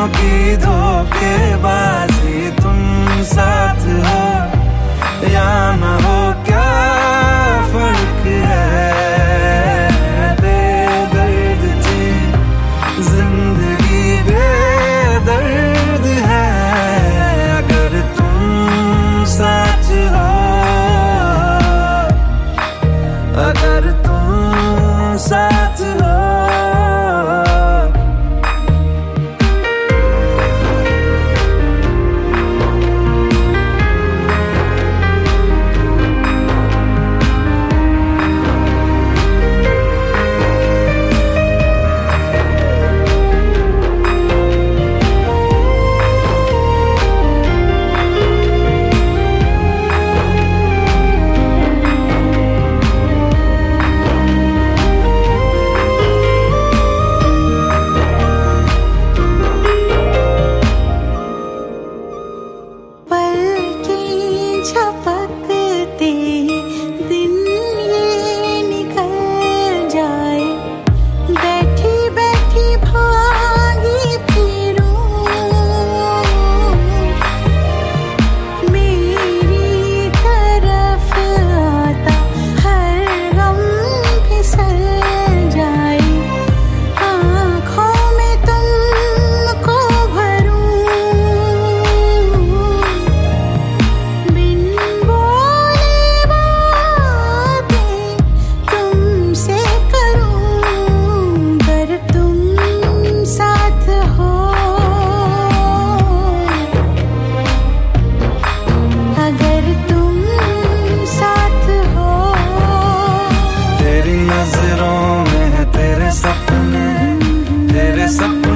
लफ्जों की धोखेबाजी तुम साथ हो या ना हो Vanessa.